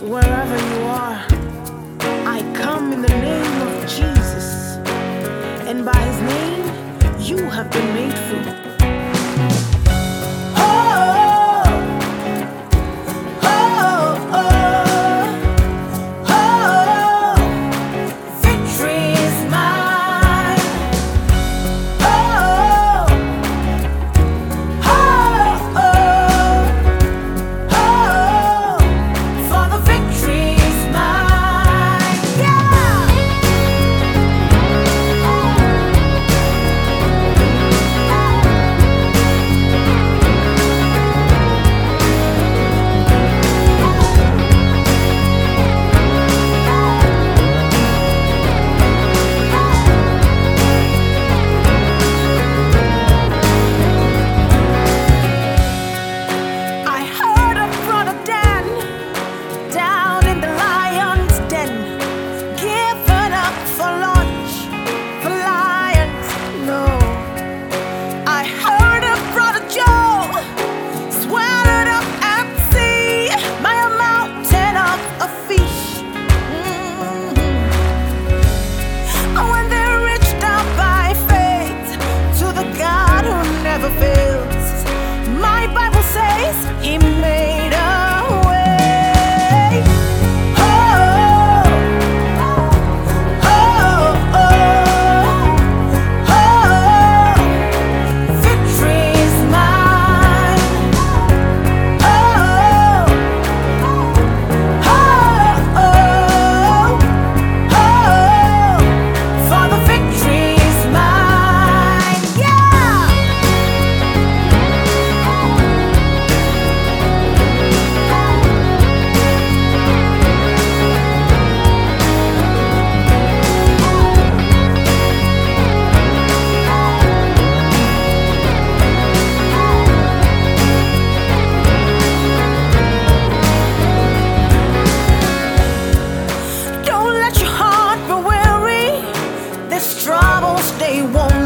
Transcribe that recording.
Wherever you are, I come in the name of Jesus, and by his name, you have been made free. his troubles, they won't.